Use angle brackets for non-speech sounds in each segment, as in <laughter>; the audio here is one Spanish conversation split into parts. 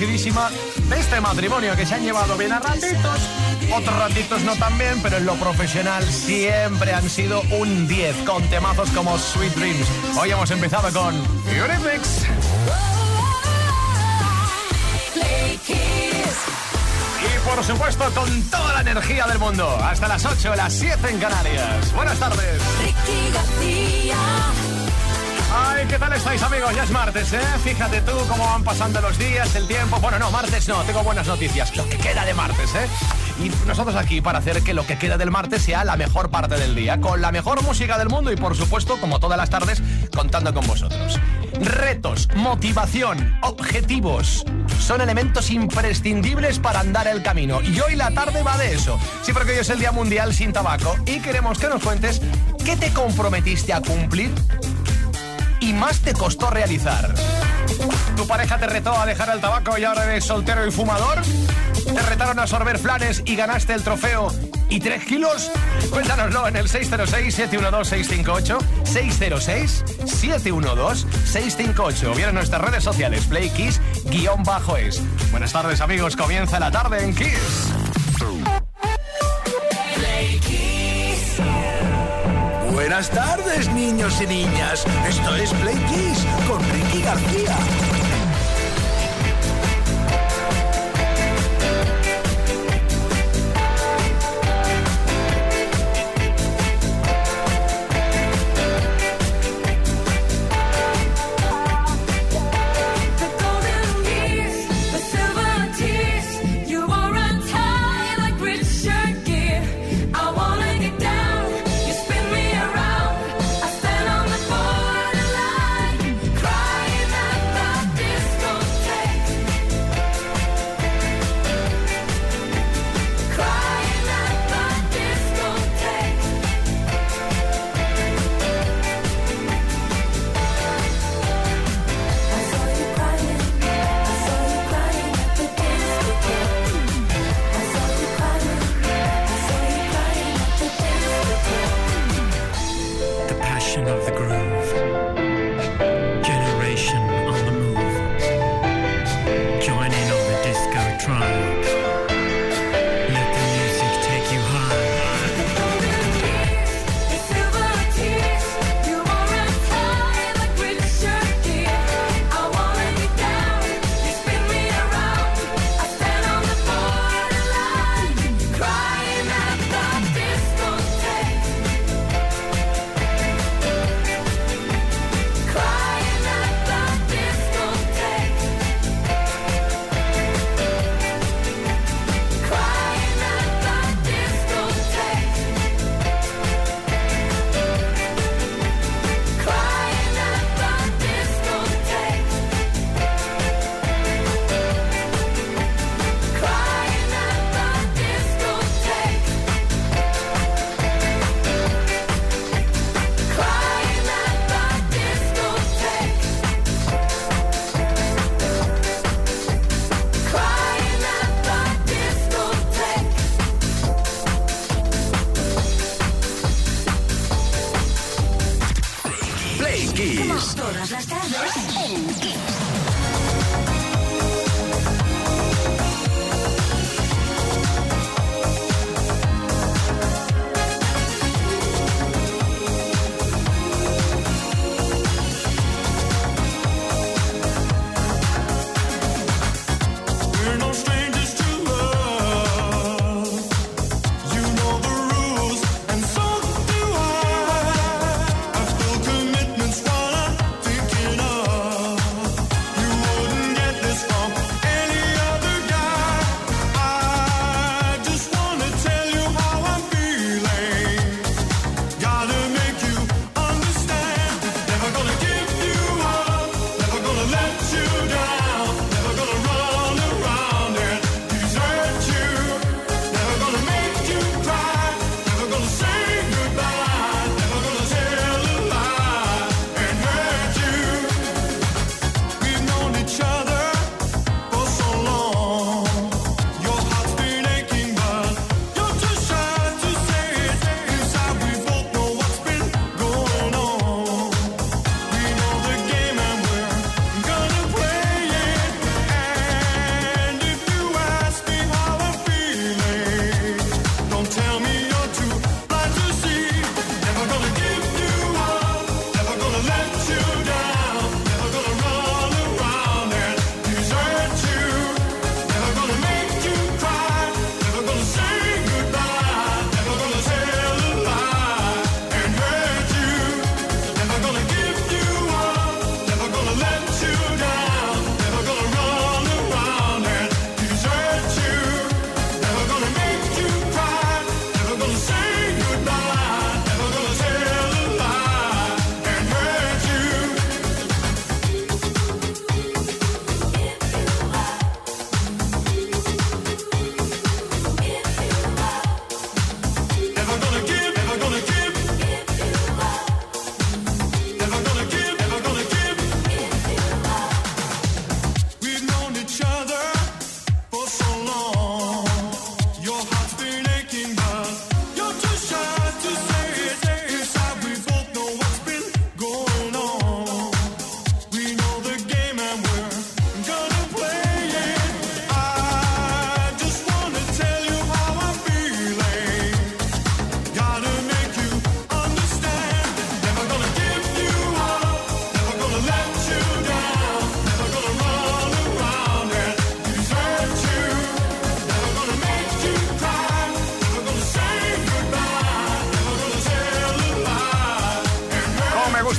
De este matrimonio que se han llevado bien a ratitos, otros ratitos no tan bien, pero en lo profesional siempre han sido un 10 con temazos como Sweet Dreams. Hoy hemos empezado con Eurythmics. Y por supuesto con toda la energía del mundo, hasta las 8, las 7 en Canarias. Buenas tardes. Ay, ¿qué tal estáis amigos? Ya es martes, ¿eh? Fíjate tú cómo van pasando los días, el tiempo. Bueno, no, martes no, tengo buenas noticias. Lo que queda de martes, ¿eh? Y nosotros aquí para hacer que lo que queda del martes sea la mejor parte del día, con la mejor música del mundo y por supuesto, como todas las tardes, contando con vosotros. Retos, motivación, objetivos son elementos imprescindibles para andar el camino. Y hoy la tarde va de eso. Sí, porque hoy es el Día Mundial sin Tabaco y queremos que nos cuentes qué te comprometiste a cumplir y más te costó realizar. ¿Tu pareja te retó a dejar el tabaco y ahora eres soltero y fumador? ¿Te retaron a sorber flanes y ganaste el trofeo y 3 kilos? Cuéntanoslo en el 606-712-658, 606-712-658 o bien en nuestras redes sociales, PlayKiss-es. Buenas tardes amigos, comienza la tarde en Kiss. Buenas tardes, niños y niñas. Esto es Play Kiss con Ricky García.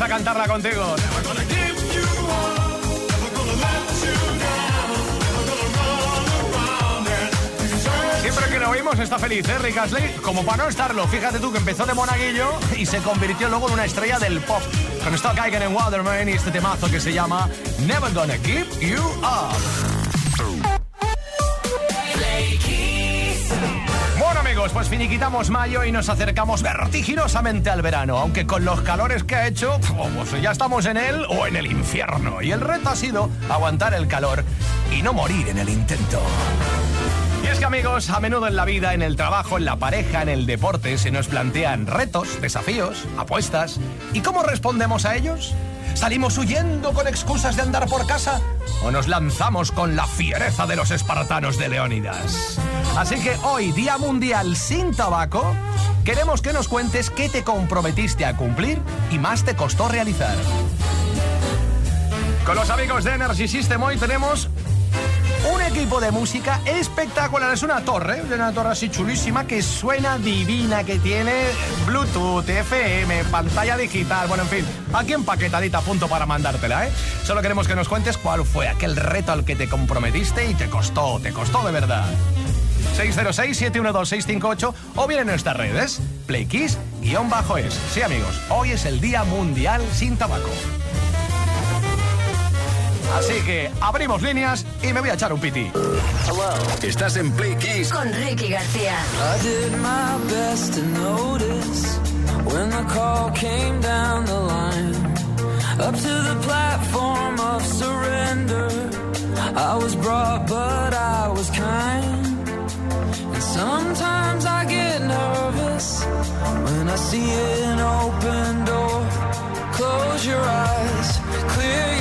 Cantarla contigo. Siempre que lo oímos está feliz, ¿eh, Rick Astley? Como para no estarlo, fíjate tú que empezó de monaguillo y se convirtió luego en una estrella del pop. Con Stock Aiken en Waterman y este temazo que se llama Never Gonna Give You Up. Amigos, pues finiquitamos mayo y nos acercamos vertiginosamente al verano, aunque con los calores que ha hecho, pues ya estamos en él o en el infierno. Y el reto ha sido aguantar el calor y no morir en el intento. Y es que amigos, a menudo en la vida, en el trabajo, en la pareja, en el deporte, se nos plantean retos, desafíos, apuestas. ¿Y cómo respondemos a ellos? ¿Salimos huyendo con excusas de andar por casa? ¿O nos lanzamos con la fiereza de los espartanos de Leónidas? Así que hoy, Día Mundial sin Tabaco, queremos que nos cuentes qué te comprometiste a cumplir y más te costó realizar. Con los amigos de Energy System hoy tenemos equipo de música espectacular. Es una torre, una torre así chulísima que suena divina, que tiene Bluetooth, FM, pantalla digital, bueno, en fin, aquí empaquetadita a punto para mandártela, ¿eh? Solo queremos que nos cuentes cuál fue aquel reto al que te comprometiste y te costó, te costó de verdad. 606-712-658 o bien en nuestras redes, playkiss-es. Sí, amigos, hoy es el Día Mundial sin Tabaco. Así que abrimos líneas y me voy a echar un piti. Estás en Play Kiss con Ricky García. I did my best to notice when the call came down the line. Up to the platform of surrender. I was brought, but I was kind. And sometimes I get nervous when I see an open door. Close your eyes, clear your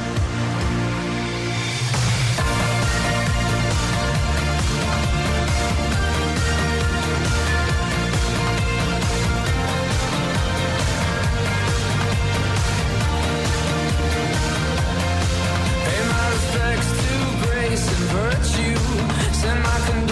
hurt you. Send my condolences.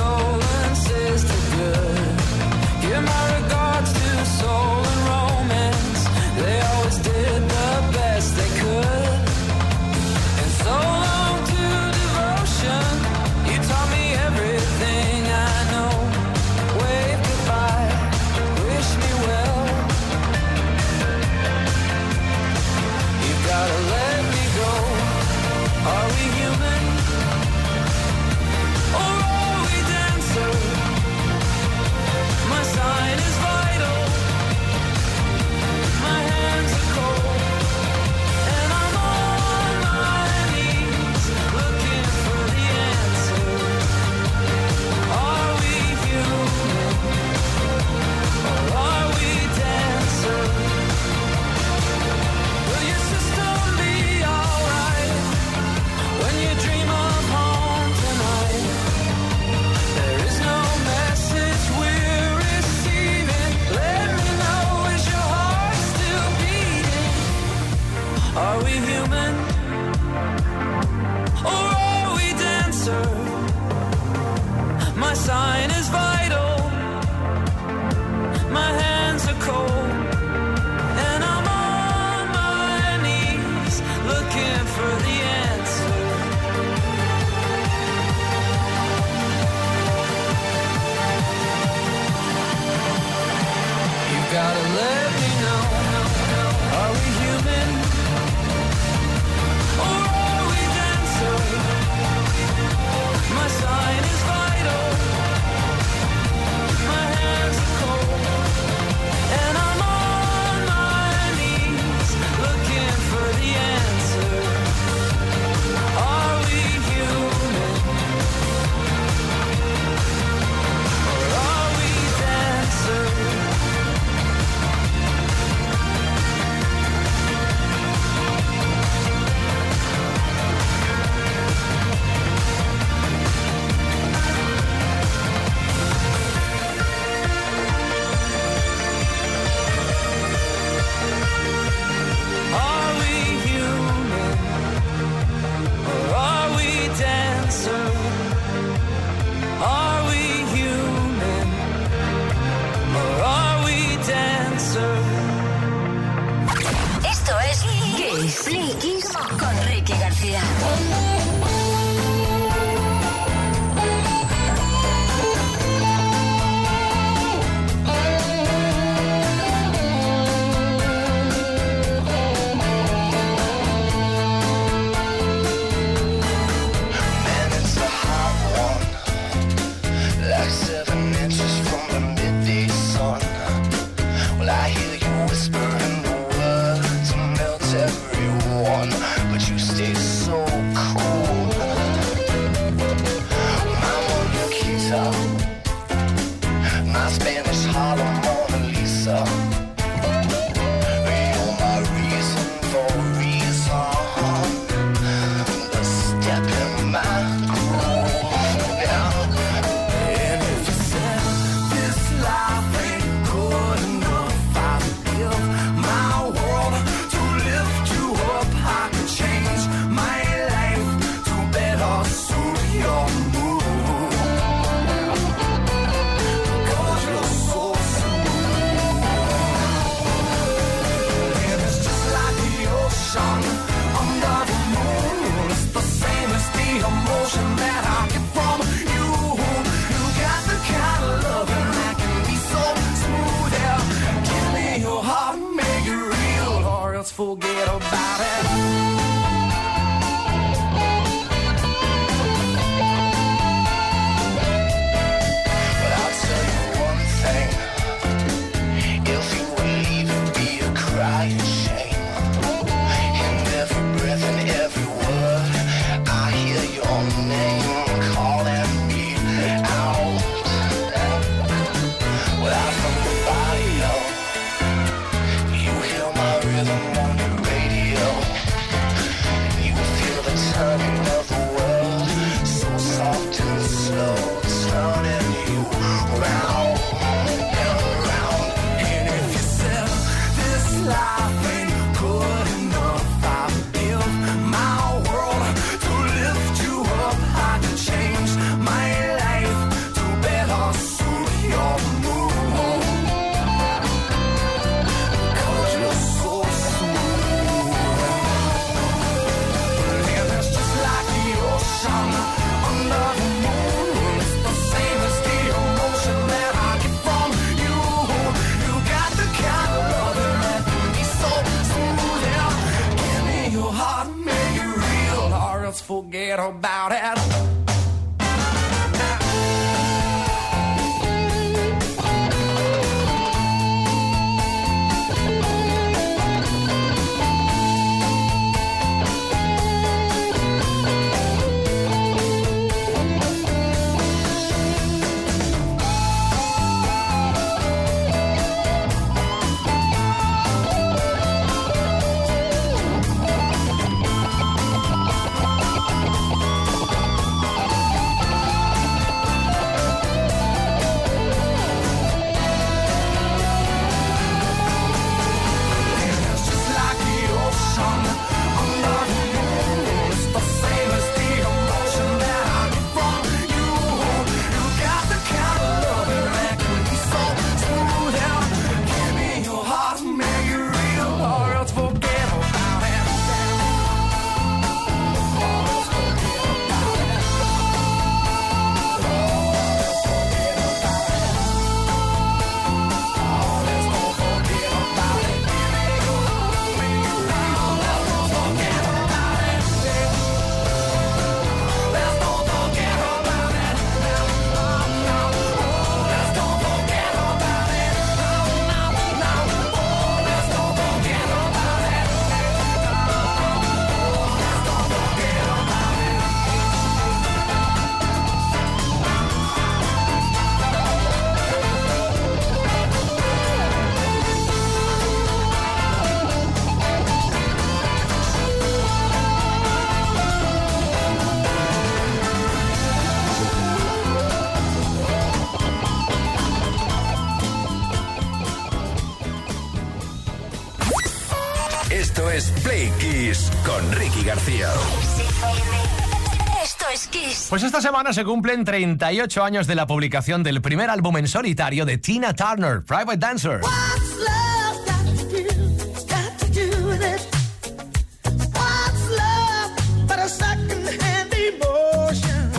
Pues esta semana se cumplen 38 años de la publicación del primer álbum en solitario de Tina Turner, Private Dancer.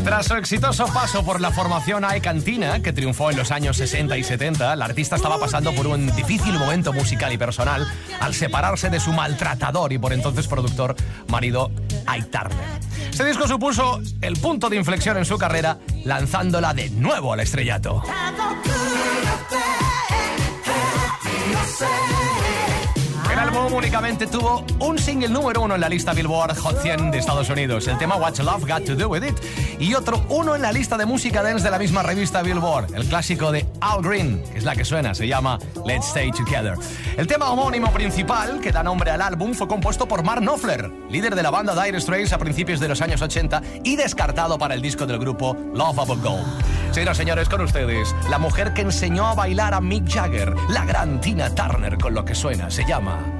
Tras su exitoso paso por la formación AE Cantina, que triunfó en los años 60 y 70, la artista estaba pasando por un difícil momento musical y personal al separarse de su maltratador y por entonces productor marido Turner. Este disco supuso el punto de inflexión en su carrera, lanzándola de nuevo al estrellato. Álbum únicamente tuvo un single número uno en la lista Billboard Hot 100 de Estados Unidos, el tema What's Love Got to Do With It, y otro uno en la lista de música dance de la misma revista Billboard, el clásico de Al Green, que es la que suena, se llama Let's Stay Together. El tema homónimo principal, que da nombre al álbum, fue compuesto por Mark Knopfler, líder de la banda Dire Straits a principios de los años 80 y descartado para el disco del grupo Love Above Gold. Señoras y señores, con ustedes, la mujer que enseñó a bailar a Mick Jagger, la gran Tina Turner, con lo que suena, se llama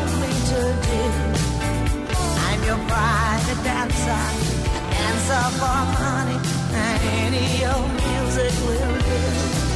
I'm your private dancer, a dancer for money, and any old music will do.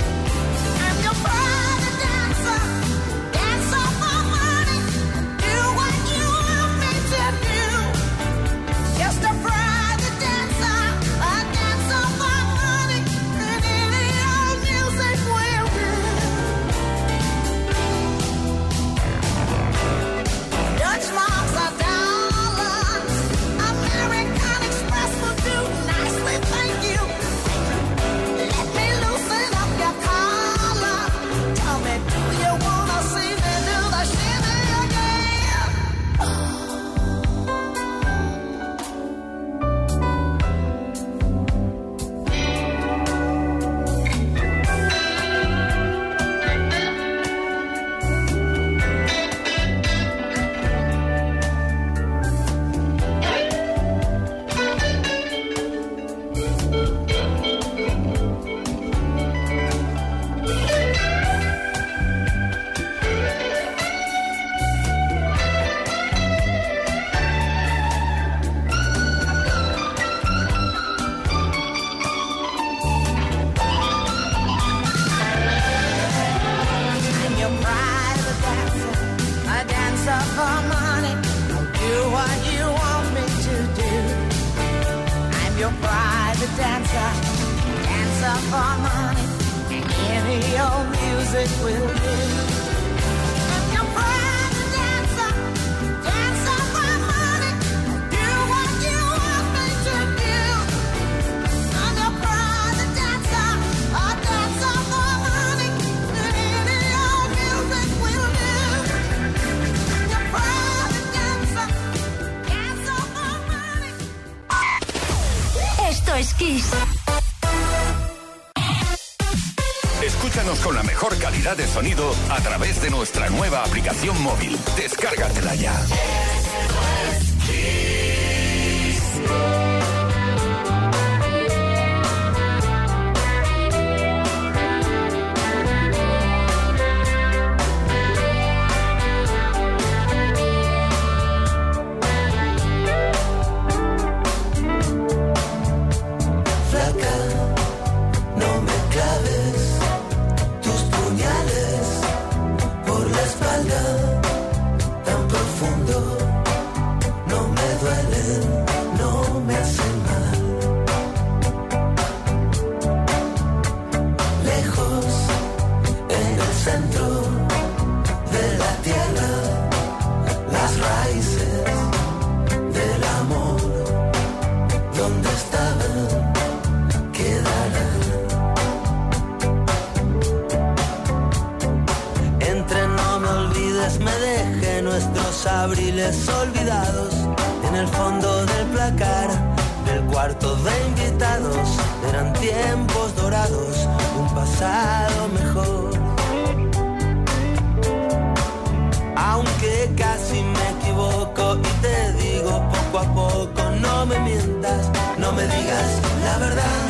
Will olvidados en el fondo del placar del cuarto de invitados. Eran tiempos dorados, un pasado mejor. Aunque casi me equivoco y te digo poco a poco, no me mientas, no me digas la verdad.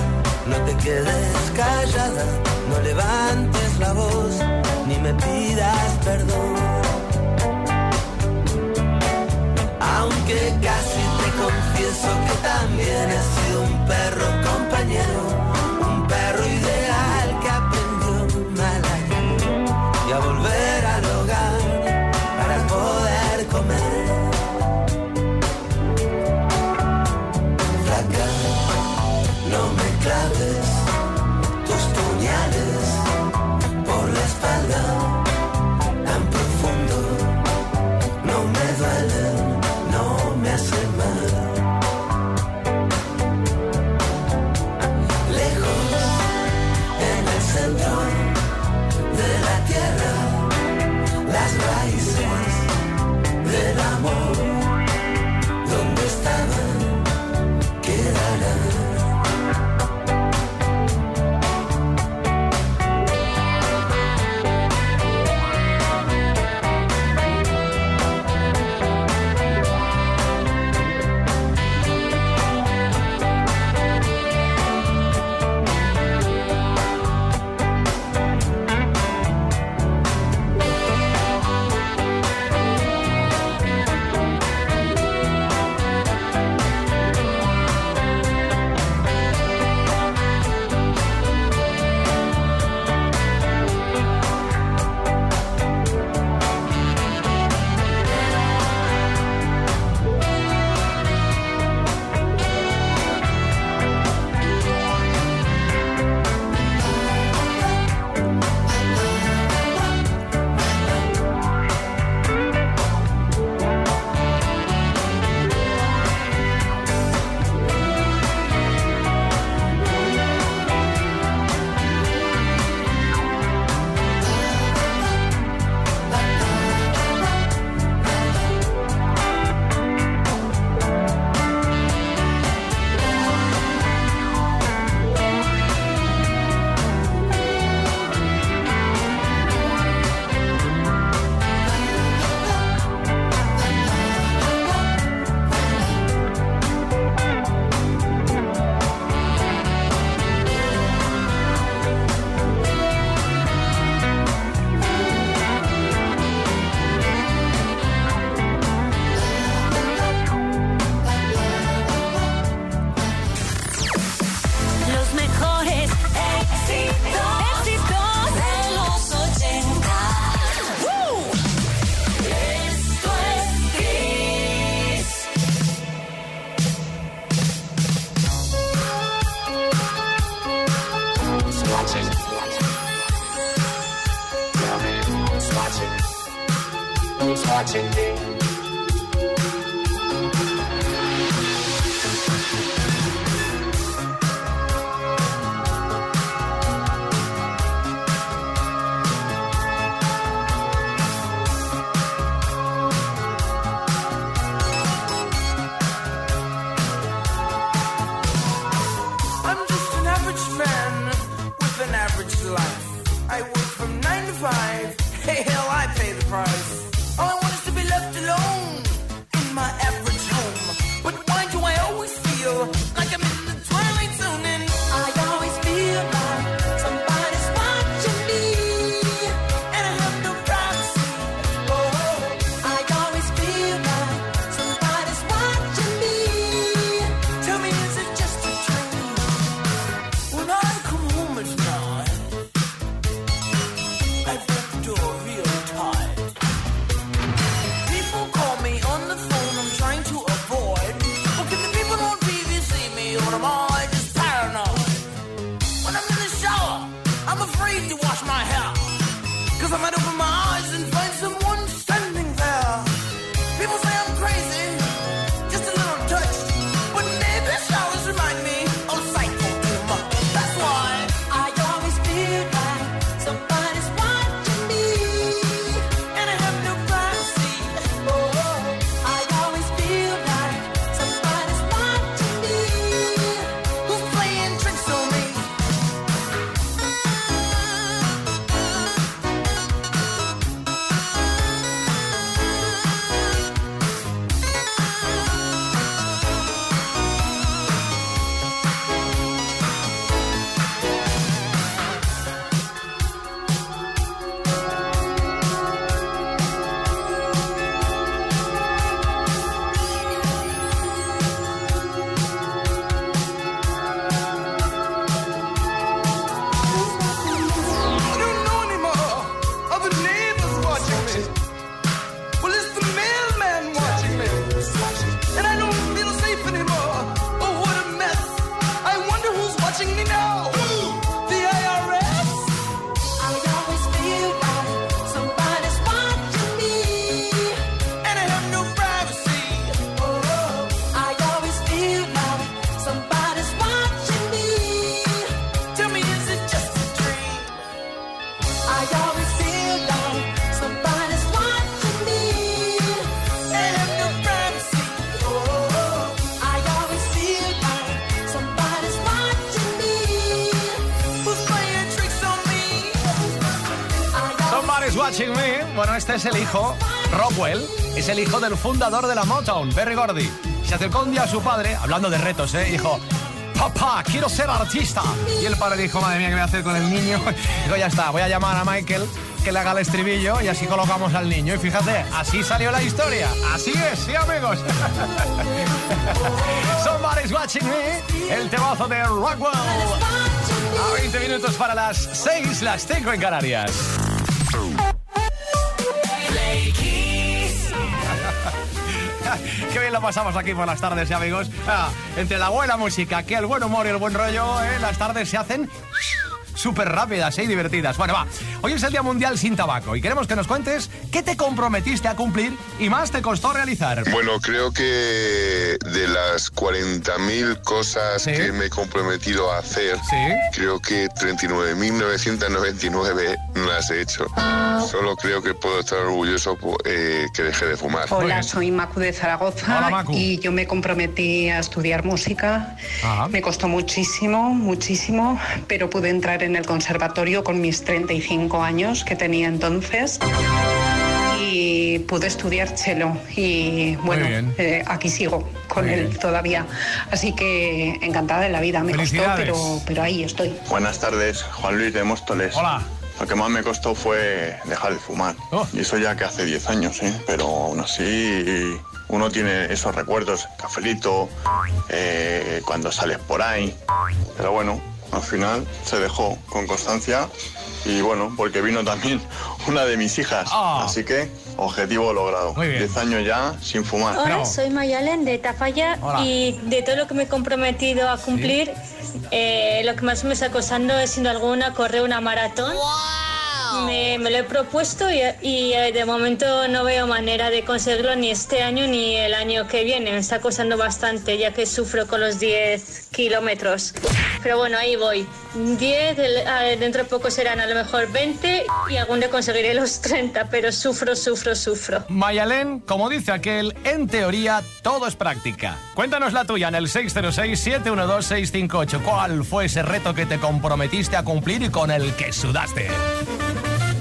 No te quedes callada, no levantes la voz, ni me pidas perdón aunque casi te confieso que también he sido un perro compañero. Bueno, este es el hijo, Rockwell, es el hijo del fundador de la Motown, Berry Gordy. Se acercó un día a su padre, hablando de retos, ¿eh? dijo, papá, quiero ser artista. Y el padre dijo, madre mía, ¿qué voy a hacer con el niño? <laughs> Dijo, ya está, voy a llamar a Michael que le haga el estribillo y así colocamos al niño. Y fíjate, así salió la historia. Así es, sí, amigos. <laughs> Somebody's watching me, el temazo de Rockwell. A 20 minutos para las 6, las 5 en Canarias. Qué bien lo pasamos aquí por las tardes, ¿eh, amigos. Ah, entre la buena música, que el buen humor y el buen rollo, ¿eh? las tardes se hacen súper rápidas y divertidas. Bueno, va. Hoy es el Día Mundial sin Tabaco y queremos que nos cuentes qué te comprometiste a cumplir y más te costó realizar. Bueno, creo que de las 40.000 cosas Sí. que me he comprometido a hacer, Sí. creo que 39.999 no las he hecho. Solo creo que puedo estar orgulloso eh, que dejé de fumar. Hola, soy Macu de Zaragoza Hola, Macu. y yo me comprometí a estudiar música. Ajá. Me costó muchísimo, muchísimo, pero pude entrar en el conservatorio con mis 35 años que tenía entonces y pude estudiar cello y bueno, eh, aquí sigo con Muy él bien. todavía. Así que encantada de la vida, me costó, pero, pero ahí estoy. Buenas tardes, Juan Luis de Móstoles. Hola. Lo que más me costó fue dejar de fumar. Oh. Y eso ya que hace 10 años, ¿eh? Pero aún así uno tiene esos recuerdos, cafelito, eh, cuando sales por ahí. Pero bueno, al final se dejó con constancia y bueno, porque vino también <laughs> una de mis hijas. Ah. Así que objetivo logrado. Muy bien. 10 años ya sin fumar. Hola, Bravo. soy Mayalen de Tafalla Hola. y de todo lo que me he comprometido a cumplir, Eh, lo que más me está costando es, sin alguna, correr una maratón. Me, me lo he propuesto y, y, eh, de momento no veo manera de conseguirlo ni este año ni el año que viene. Me está costando bastante ya que sufro con los 10 kilómetros. Pero bueno, ahí voy. 10, eh, dentro de poco serán a lo mejor 20 y algún día conseguiré los 30, pero sufro, sufro, sufro. Mayalén, como dice aquel, en teoría todo es práctica. Cuéntanos la tuya en el 606-712-658. ¿Cuál fue ese reto que te comprometiste a cumplir y con el que sudaste?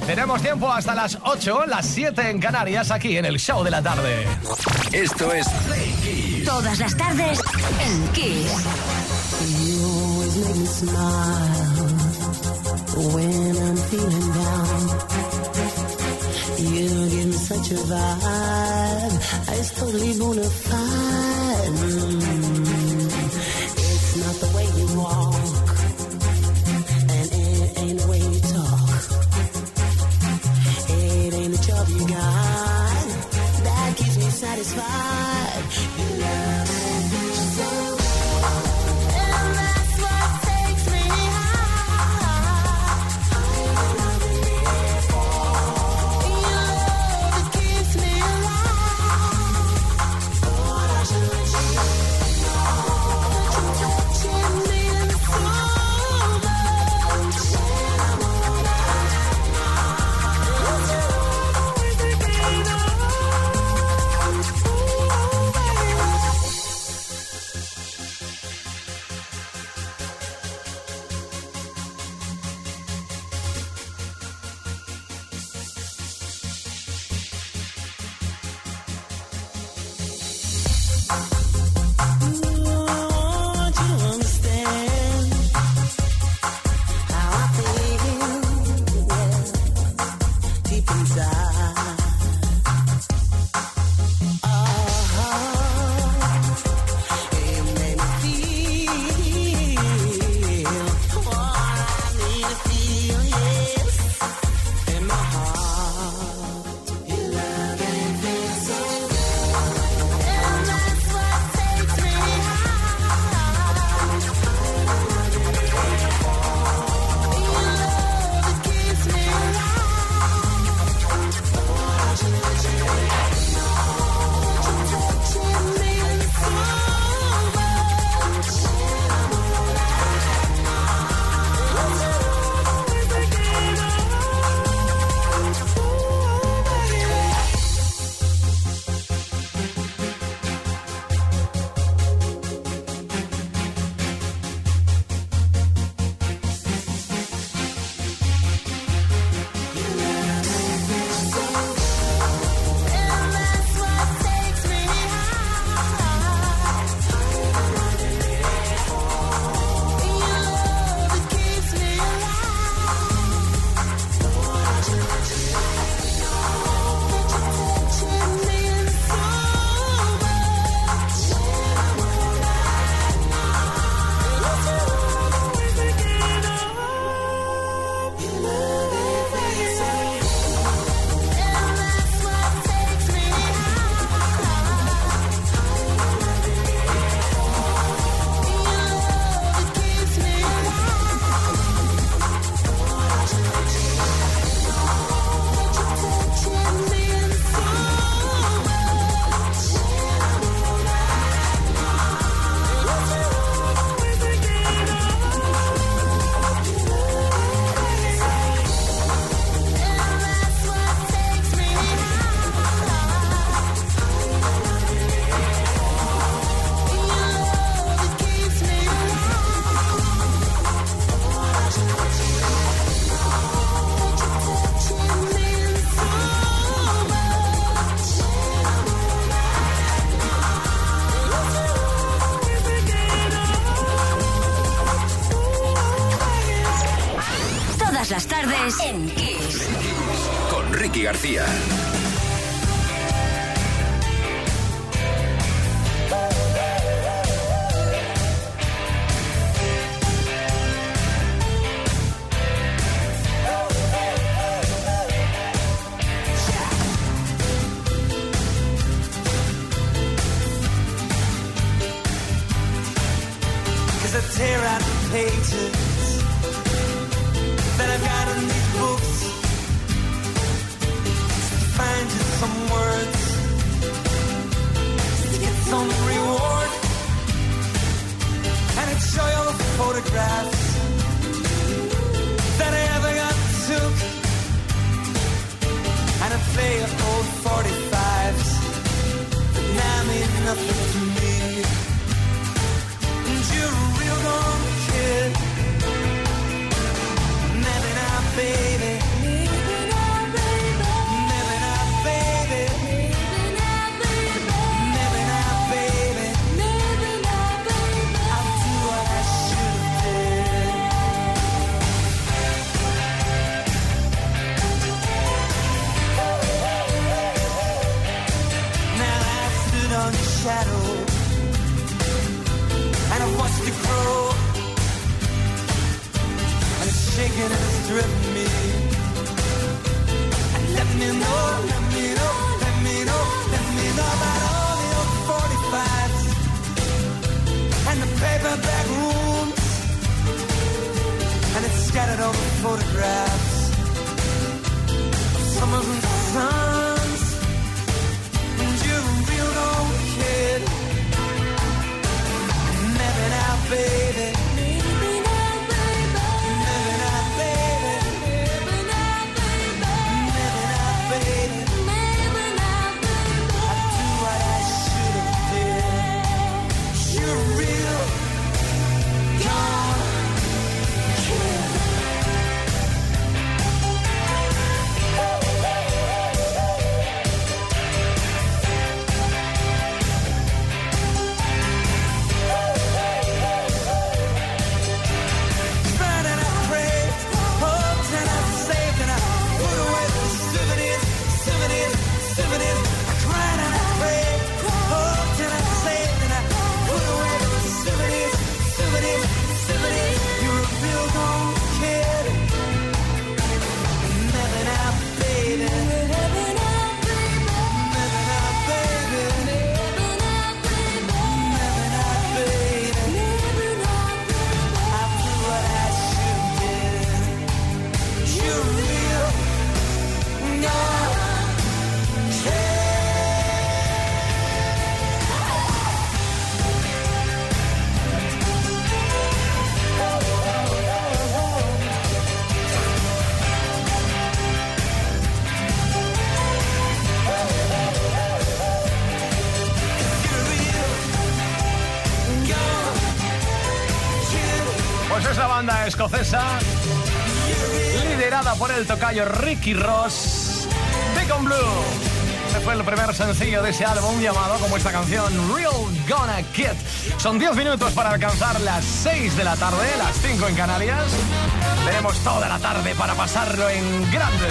Tenemos tiempo hasta las 8, las 7 en Canarias, aquí en el show de la tarde. Esto es Play Kiss. Todas las tardes en Kiss. You always make me smile when I'm feeling down. You give me such a vibe. It's totally bona fide. shadow and I watched it grow. And it's shaking and it's driven me. And let me know, let me know, let me know, let me know about all the old 45s and the paperback rooms. And it's scattered over photographs of summers and suns face liderada por el tocayo Ricky Ross, Beacon Blue. Este fue el primer sencillo de ese álbum llamado como esta canción Real Gonna Get. Son 10 minutos para alcanzar las 6 de la tarde, las 5 en Canarias. Tenemos toda la tarde para pasarlo en grande.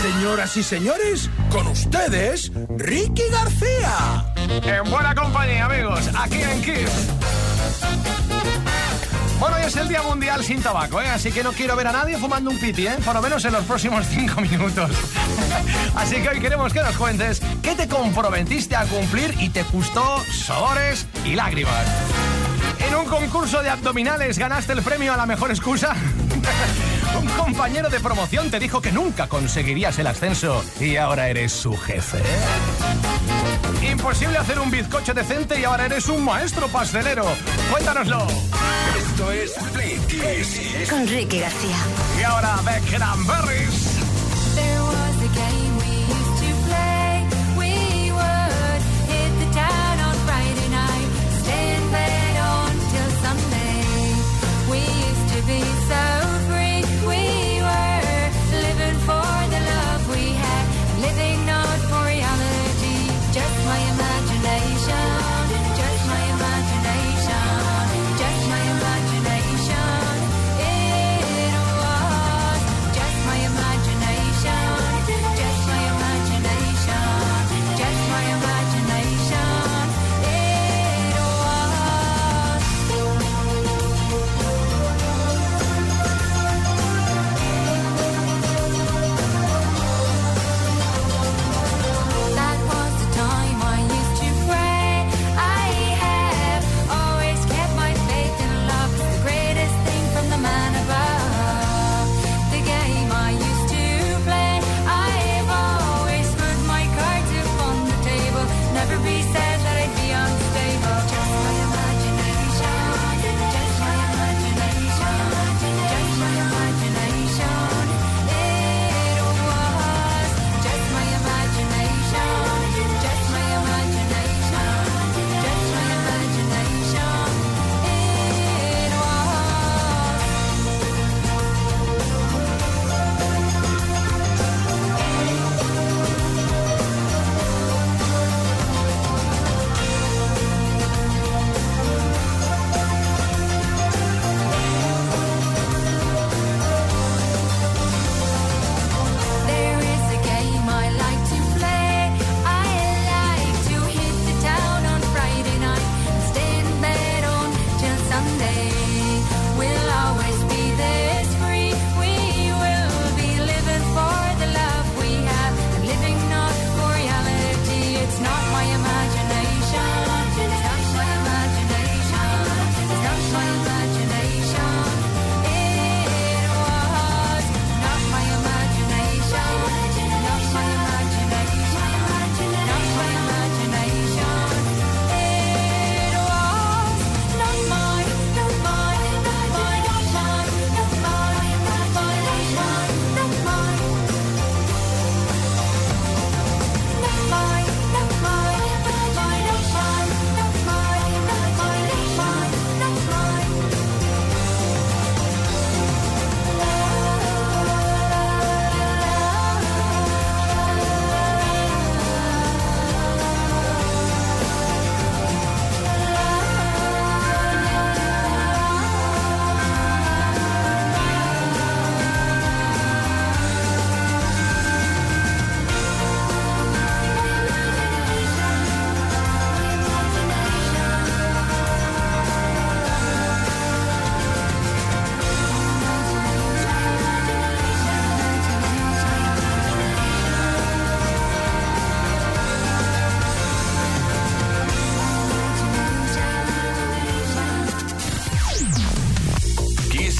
Señoras y señores, con ustedes, Ricky García. En buena compañía, amigos, aquí en Kiss. Hoy es el Día Mundial sin tabaco, ¿eh? así que no quiero ver a nadie fumando un piti, ¿eh? por lo menos en los próximos <laughs> cinco minutos. <laughs> así que hoy queremos que nos cuentes qué te comprometiste a cumplir y te costó sudores y lágrimas. En un concurso de abdominales ganaste el premio a la mejor excusa. <laughs> Un compañero de promoción te dijo que nunca conseguirías el ascenso y ahora eres su jefe. Imposible hacer un bizcocho decente y ahora eres un maestro pastelero. Cuéntanoslo. Esto es Play Kiss. Con Ricky García. Y ahora The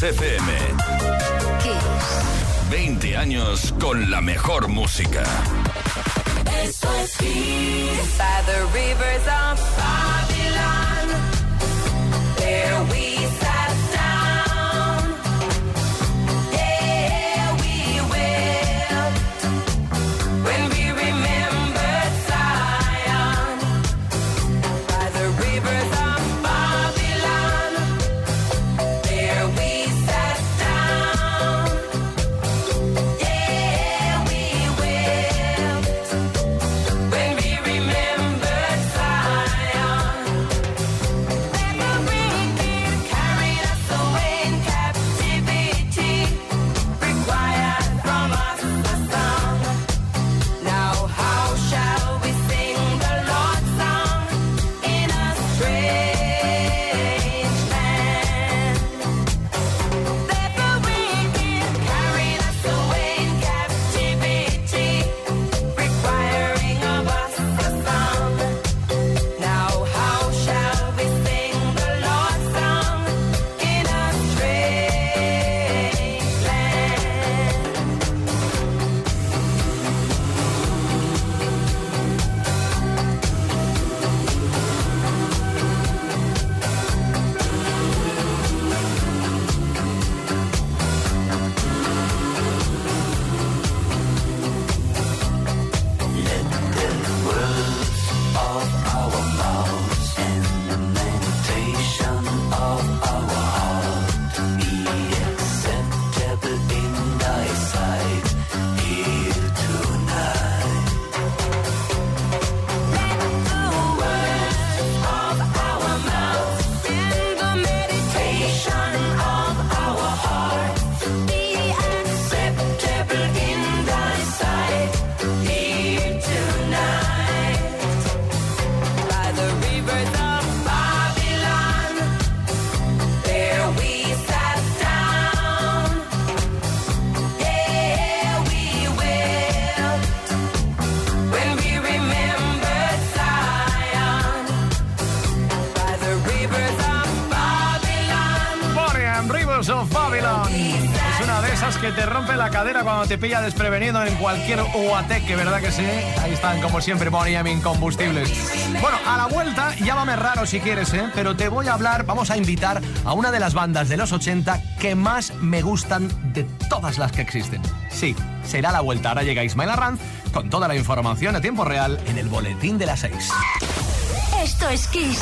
FM. Kiss. 20 años con la mejor música. Eso es Kiss. By the rivers of te pilla desprevenido en cualquier UATEC, ¿verdad que sí? Ahí están, como siempre, Boream Incombustibles. Bueno, a la vuelta, llámame raro si quieres, ¿eh? Pero te voy a hablar, vamos a invitar a una de las bandas de los 80 que más me gustan de todas las que existen. Sí, será la vuelta. Ahora llega Ismael Arranz con toda la información a tiempo real en el Boletín de las 6. Esto es Kiss.